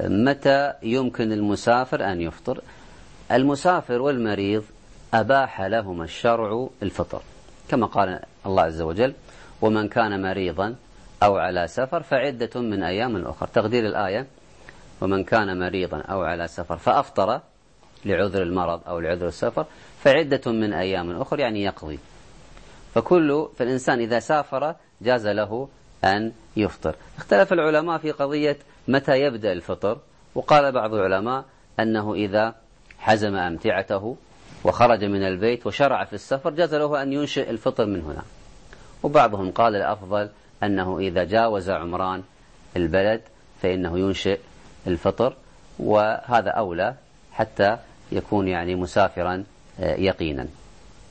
متى يمكن المسافر أن يفطر؟ المسافر والمريض أباح لهما الشرع الفطر كما قال الله عز وجل ومن كان مريضا أو على سفر فعدة من أيام أخرى. تقدير الآية ومن كان مريضا أو على سفر فأفطر لعذر المرض أو لعذر السفر فعدة من أيام أخرى يعني يقضي. فكل فالإنسان إذا سافر جاز له أن يفطر. اختلف العلماء في قضية متى يبدأ الفطر وقال بعض العلماء أنه إذا حزم أمتعته وخرج من البيت وشرع في السفر جاز له أن ينشئ الفطر من هنا. وبعضهم قال الأفضل أنه إذا جاوز عمران البلد فإنه ينشئ الفطر وهذا أولى حتى يكون يعني مسافرا آه، يقينا.